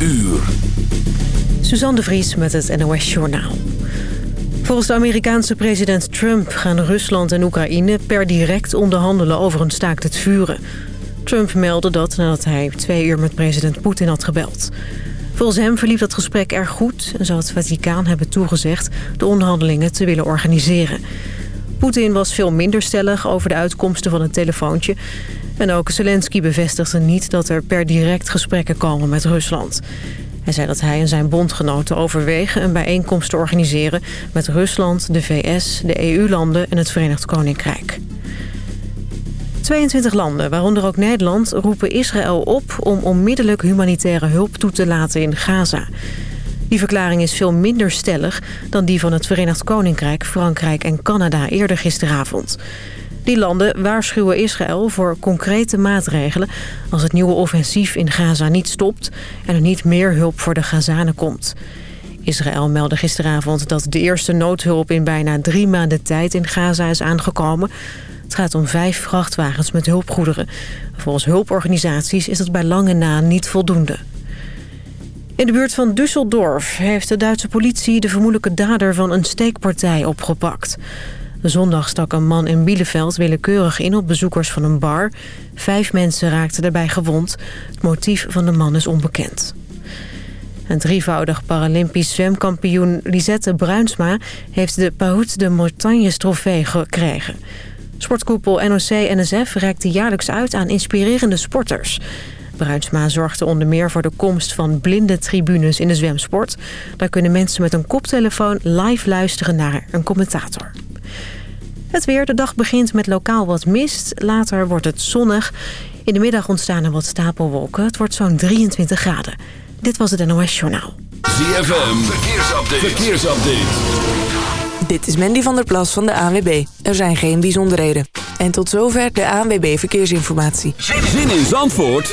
uur. Suzanne de Vries met het NOS Journaal. Volgens de Amerikaanse president Trump gaan Rusland en Oekraïne per direct onderhandelen over een staakt het vuren. Trump meldde dat nadat hij twee uur met president Poetin had gebeld. Volgens hem verliep dat gesprek erg goed en zou het Vaticaan hebben toegezegd de onderhandelingen te willen organiseren. Poetin was veel minder stellig over de uitkomsten van het telefoontje. En ook Zelensky bevestigde niet dat er per direct gesprekken komen met Rusland. Hij zei dat hij en zijn bondgenoten overwegen een bijeenkomst te organiseren... met Rusland, de VS, de EU-landen en het Verenigd Koninkrijk. 22 landen, waaronder ook Nederland, roepen Israël op... om onmiddellijk humanitaire hulp toe te laten in Gaza. Die verklaring is veel minder stellig dan die van het Verenigd Koninkrijk, Frankrijk en Canada eerder gisteravond. Die landen waarschuwen Israël voor concrete maatregelen... als het nieuwe offensief in Gaza niet stopt... en er niet meer hulp voor de Gazanen komt. Israël meldde gisteravond dat de eerste noodhulp... in bijna drie maanden tijd in Gaza is aangekomen. Het gaat om vijf vrachtwagens met hulpgoederen. Volgens hulporganisaties is dat bij lange na niet voldoende. In de buurt van Düsseldorf heeft de Duitse politie... de vermoedelijke dader van een steekpartij opgepakt... Zondag stak een man in Bielefeld willekeurig in op bezoekers van een bar. Vijf mensen raakten daarbij gewond. Het motief van de man is onbekend. Een drievoudig Paralympisch zwemkampioen Lisette Bruinsma... heeft de Pahout de Mortanjes trofee gekregen. Sportkoepel NOC-NSF reikt jaarlijks uit aan inspirerende sporters. Bruinsma zorgde onder meer voor de komst van blinde tribunes in de zwemsport. Daar kunnen mensen met een koptelefoon live luisteren naar een commentator. Het weer, de dag begint met lokaal wat mist. Later wordt het zonnig. In de middag ontstaan er wat stapelwolken. Het wordt zo'n 23 graden. Dit was het NOS Journaal. ZFM, verkeersupdate. verkeersupdate. Dit is Mandy van der Plas van de ANWB. Er zijn geen bijzonderheden. En tot zover de ANWB Verkeersinformatie. Zin in Zandvoort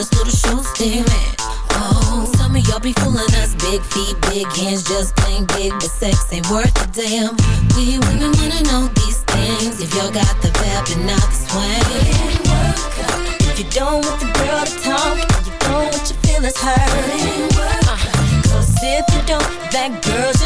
The on this little show statement. Oh, some of y'all be fooling us. Big feet, big hands, just plain big, but sex ain't worth a damn. We women wanna know these things. If y'all got the vibe and not the swing. If you don't want the girl to talk, you don't want your feelings hurt. Uh, Cause if you don't, that girl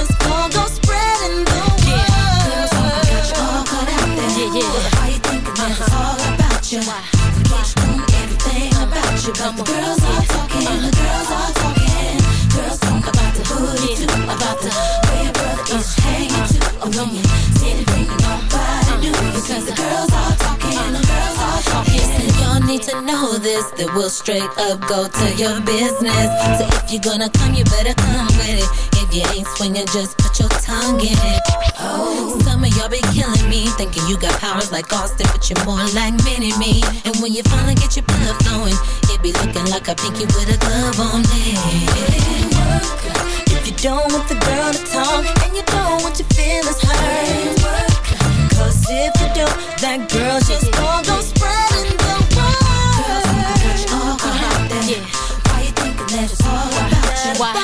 But the girls are talking, the girls are talking. Girls talk about the booty too, about the way your brother is hanging too. Oh, when you sit and think nobody do, because the girls are talking, the girls are talking. And y'all need to know this, that we'll straight up go to your business. So if you're gonna come, you better come with it. If you ain't swinging, just put your tongue in it. Oh, some of y'all be killing me, thinking you got powers like Austin, but you're more like Mini Me. And when you finally get your blood flowing, be looking like a pinky with a glove on it. If you don't want the girl to talk, and you don't want your feelings hurt, cause if you don't, that girl just gon' go spreading the word. Girls all caught out there. Yeah. Why you thinking that it's all about you? Why?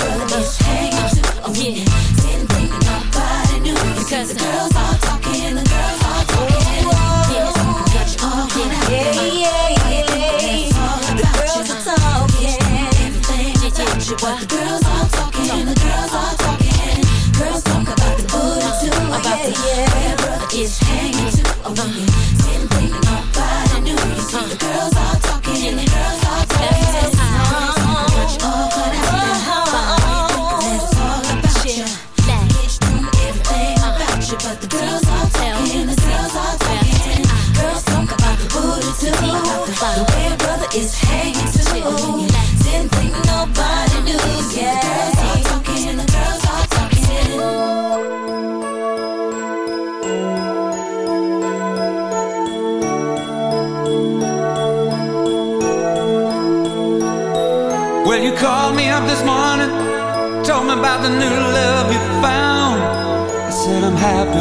pressure, but the girls all talking, the girls all talking. Girls talk about the booty too, the way a brother is hanging too. Didn't think nobody knew, yeah.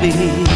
be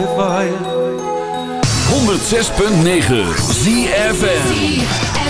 before 106.9 ZFM.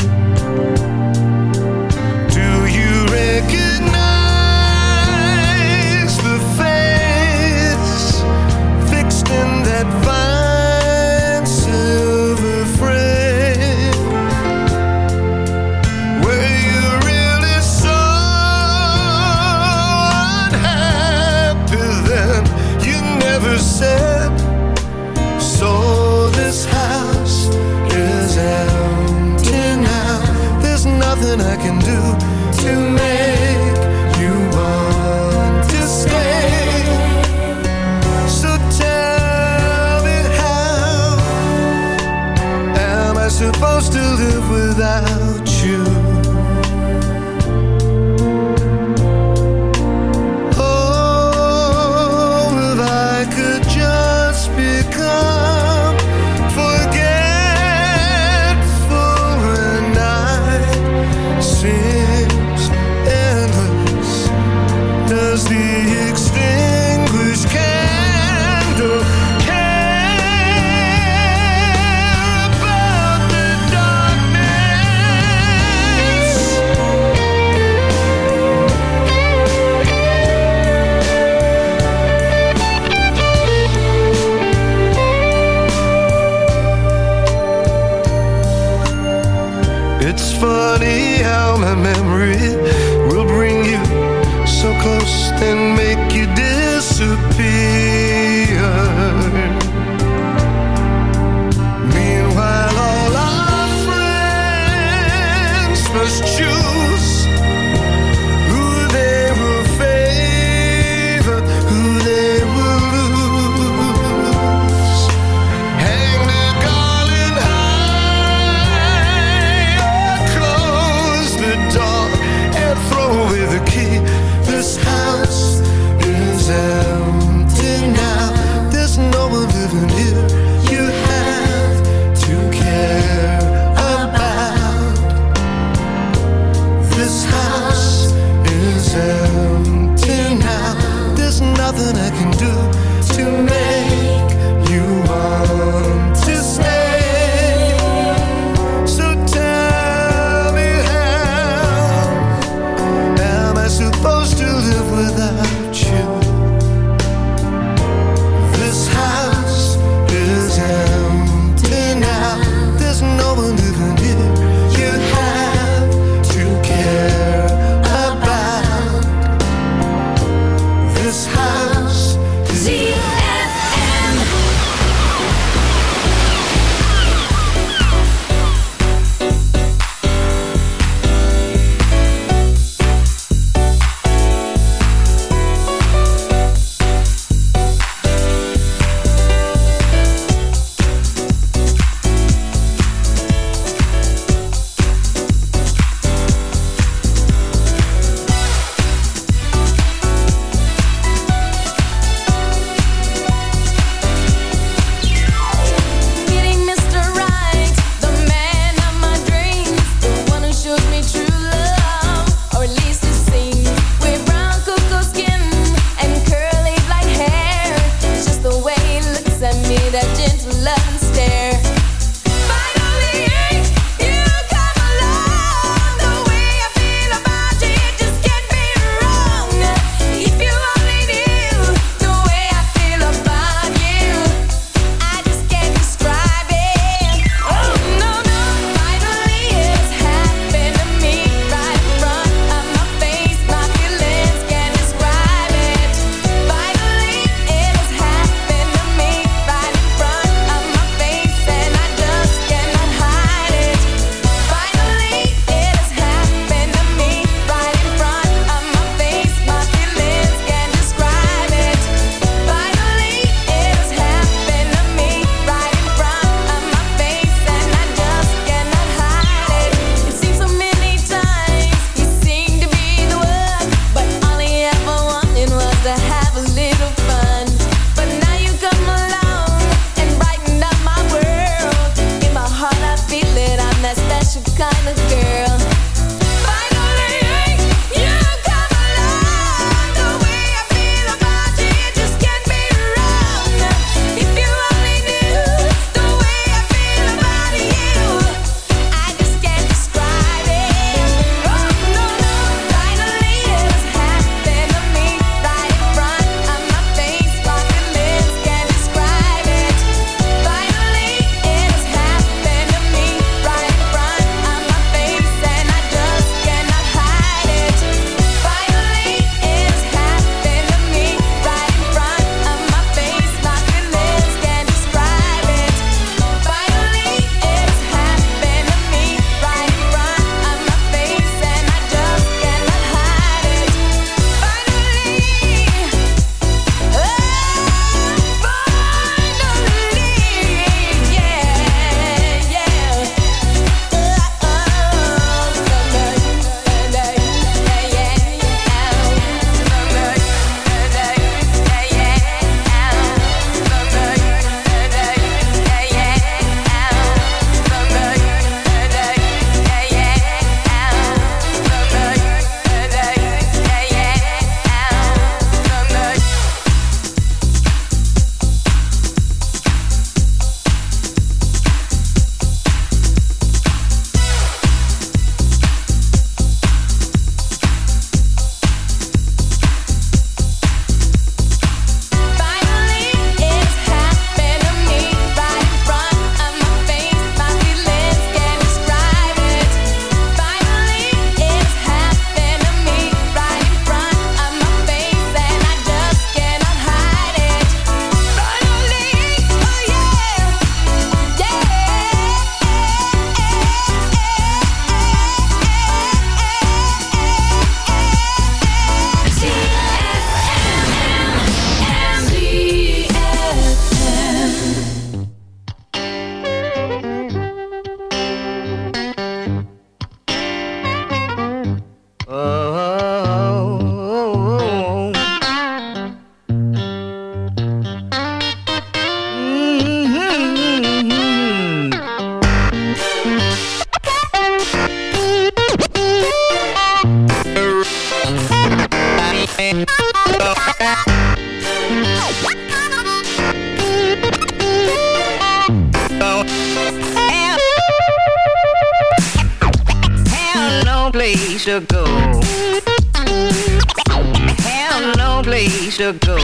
To go.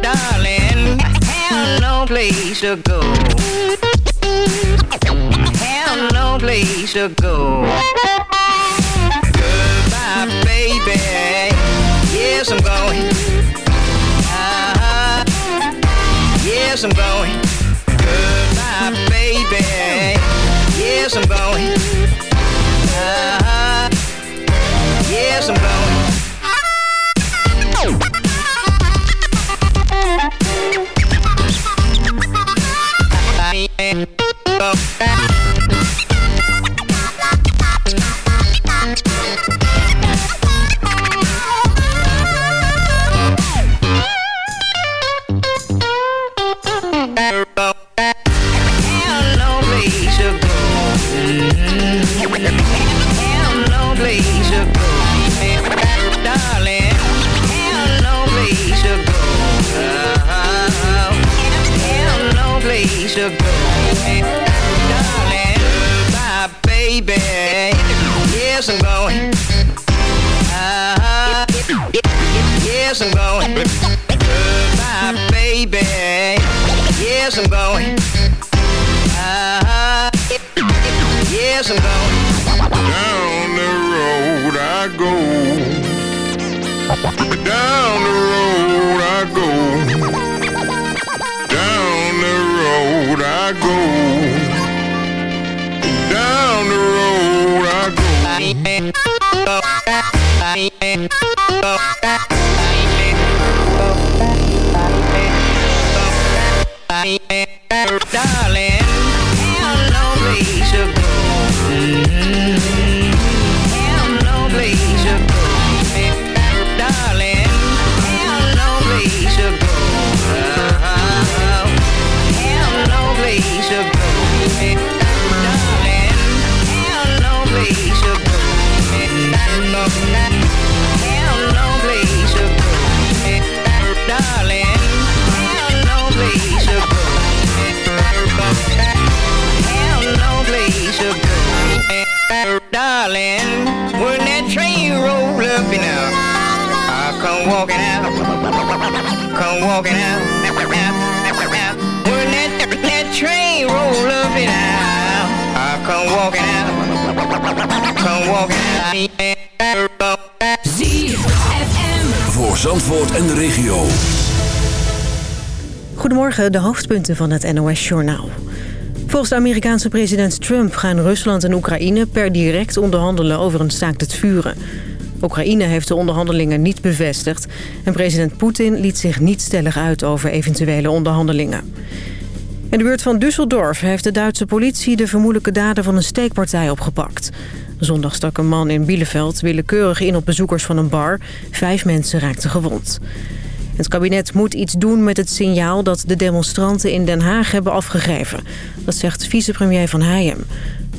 Darling, have no place to go. Have no place to go. Goodbye, baby. Yes, I'm going. Uh-huh. Yes, I'm going. Goodbye, baby. Yes, I'm going. Uh-huh. Yes, I'm going. I come walking out, come walking out. When that, that train roll up and out, I come walking out, come walking out. ZFM. Voor Zandvoort en de regio. Goedemorgen, de hoofdpunten van het NOS-journaal. Volgens de Amerikaanse president Trump gaan Rusland en Oekraïne per direct onderhandelen over een staakt het vuren. Oekraïne heeft de onderhandelingen niet bevestigd en president Poetin liet zich niet stellig uit over eventuele onderhandelingen. In de buurt van Düsseldorf heeft de Duitse politie de vermoedelijke dader van een steekpartij opgepakt. Zondag stak een man in Bielefeld willekeurig in op bezoekers van een bar. Vijf mensen raakten gewond. Het kabinet moet iets doen met het signaal dat de demonstranten in Den Haag hebben afgegeven. Dat zegt vicepremier Van Heijem.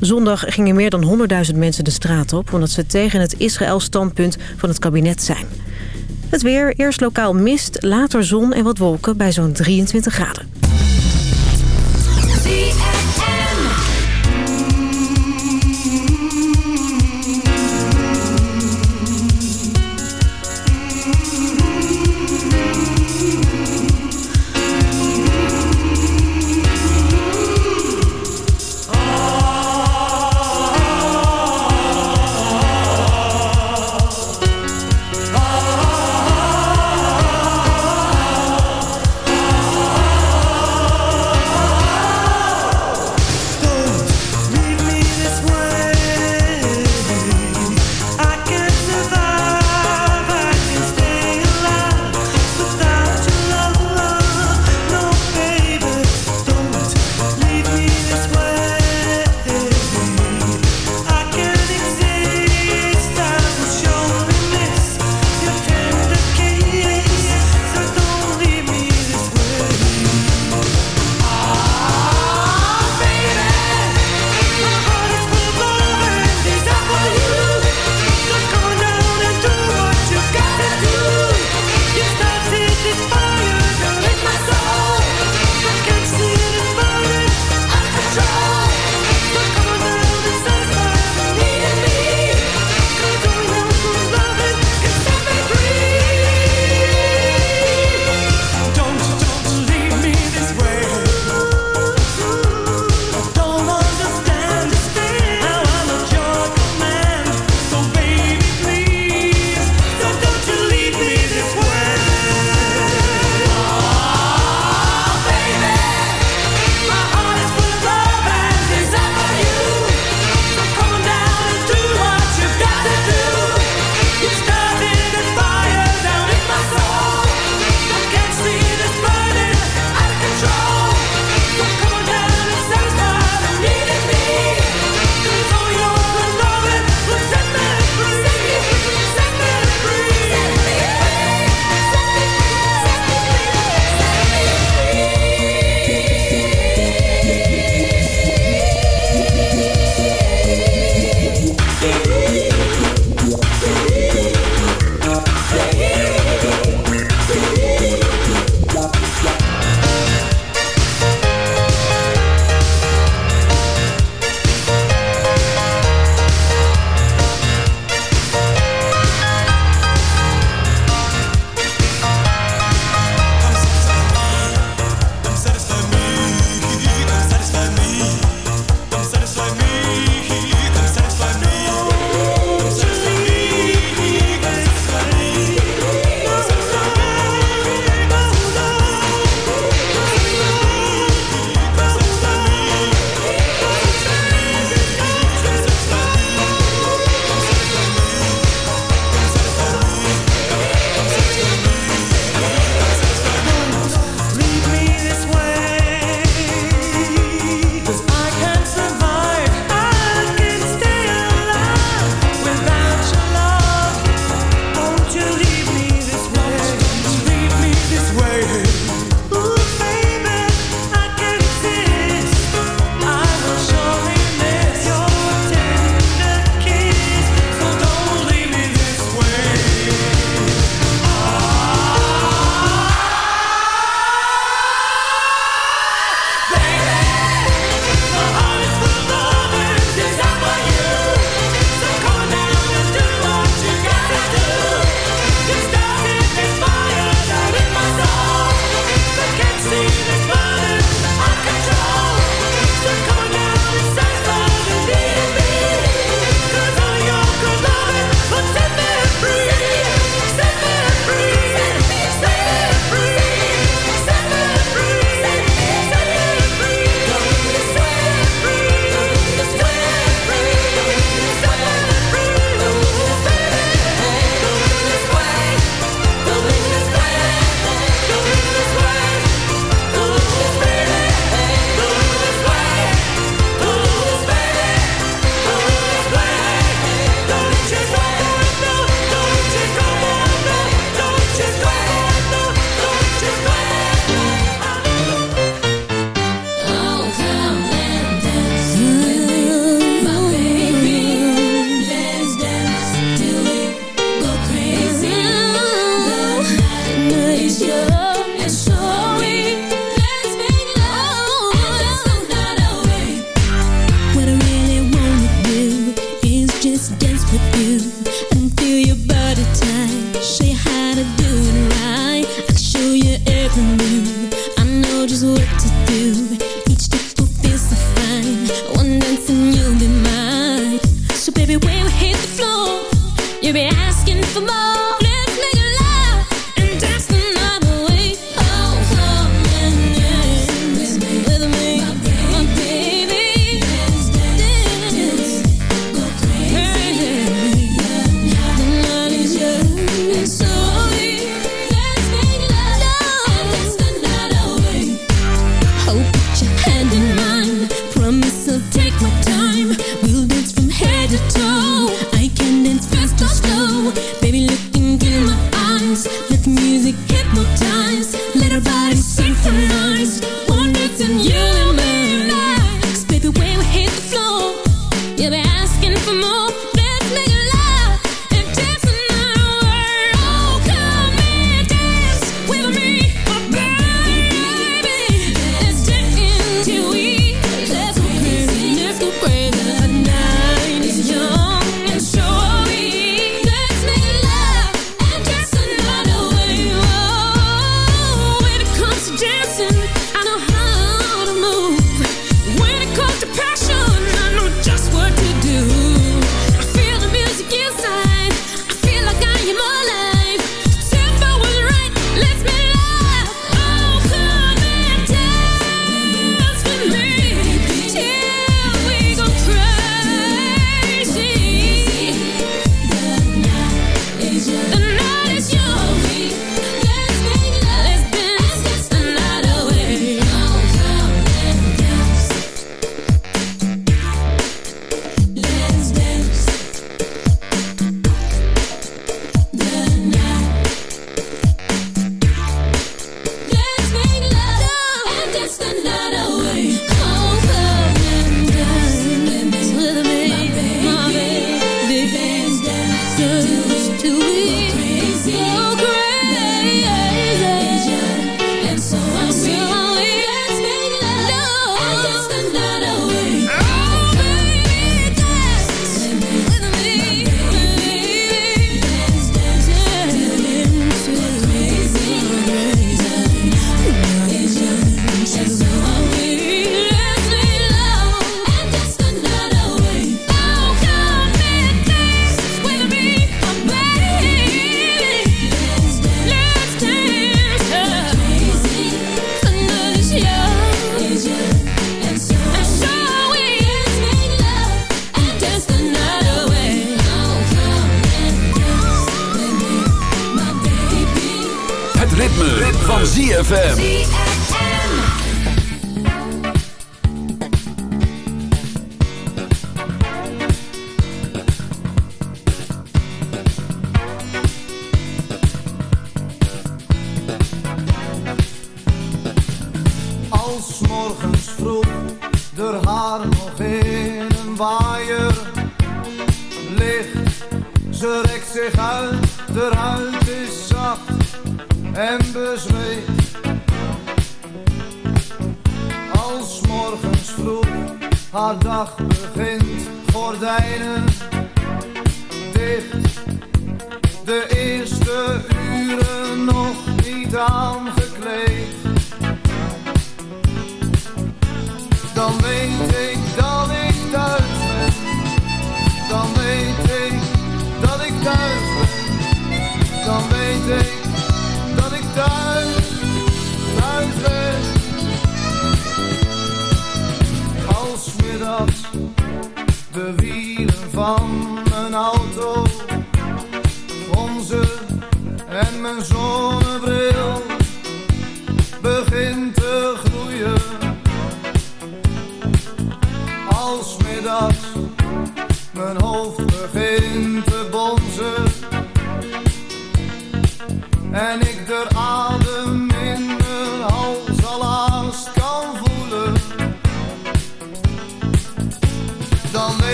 Zondag gingen meer dan 100.000 mensen de straat op... omdat ze tegen het Israël-standpunt van het kabinet zijn. Het weer, eerst lokaal mist, later zon en wat wolken bij zo'n 23 graden.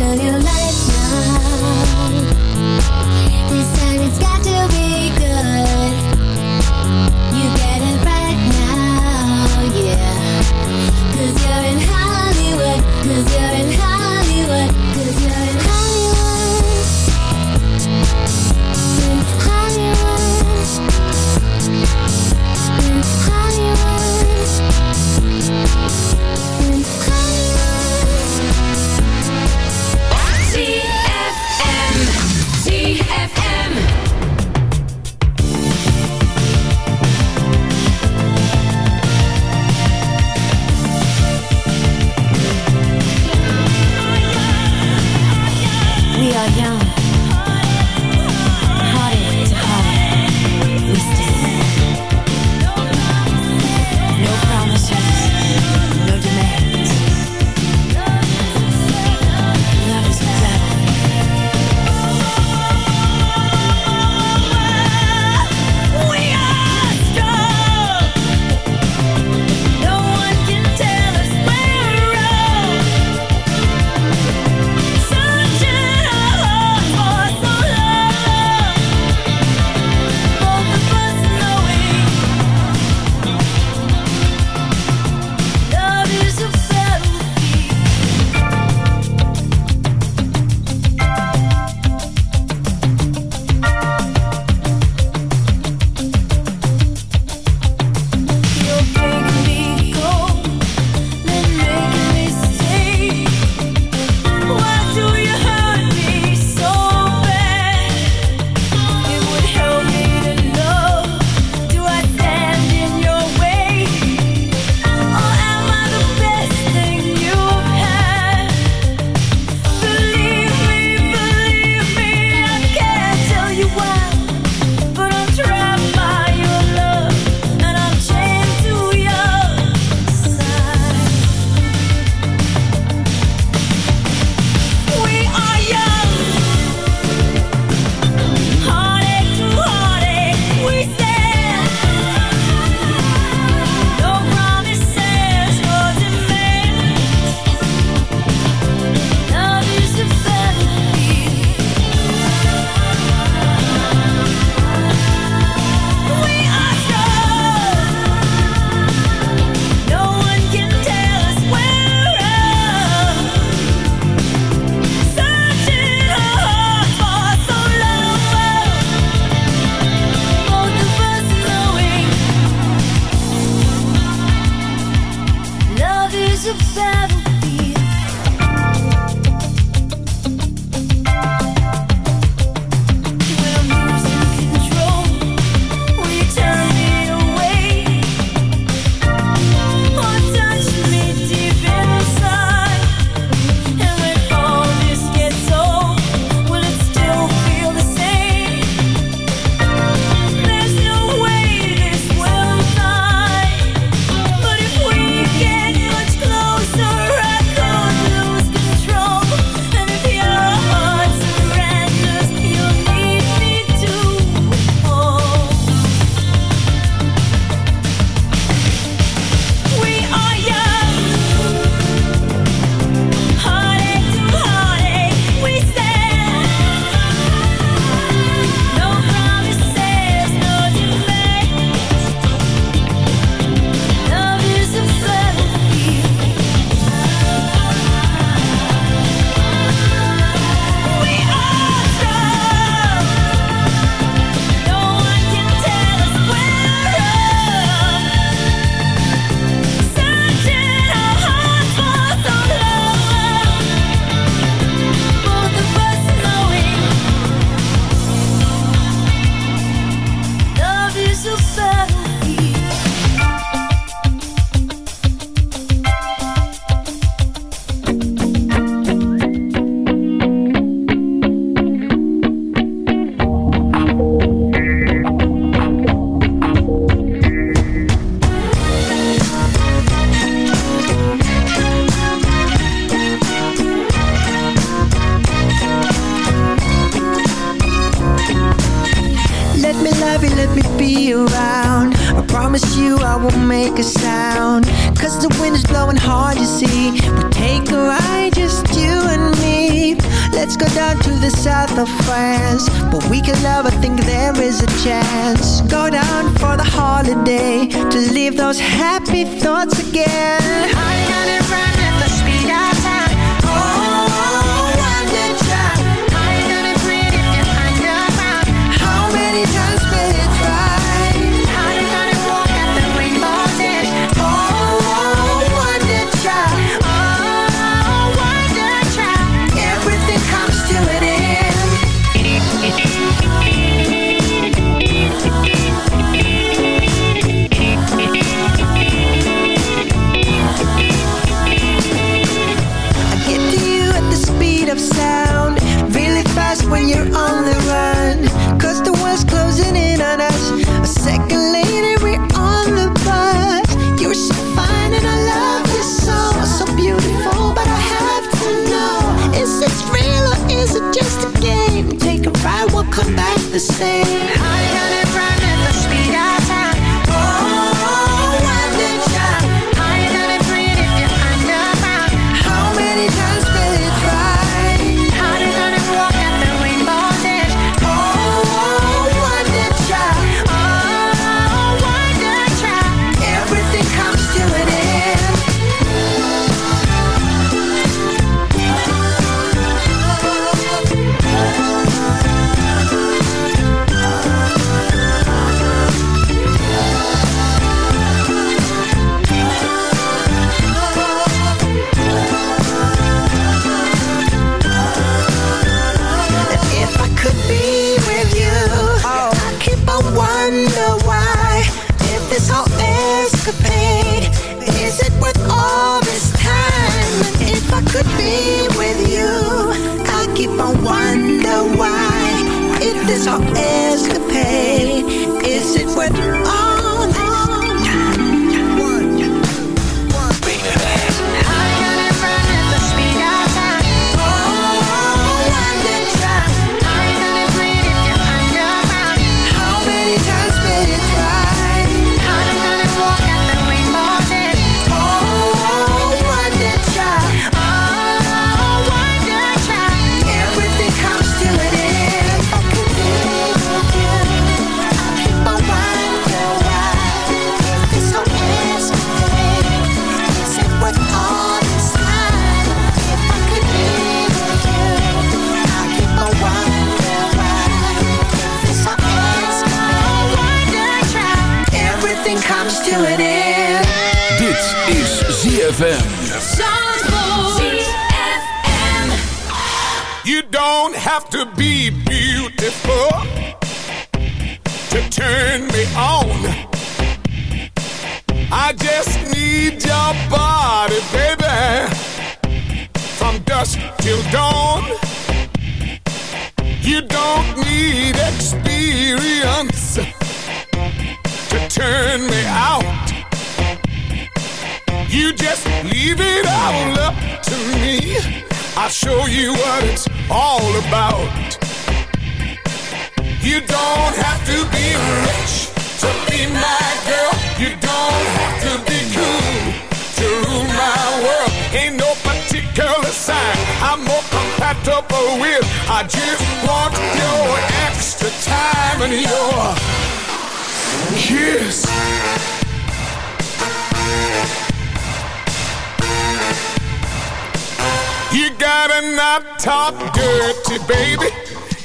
tell you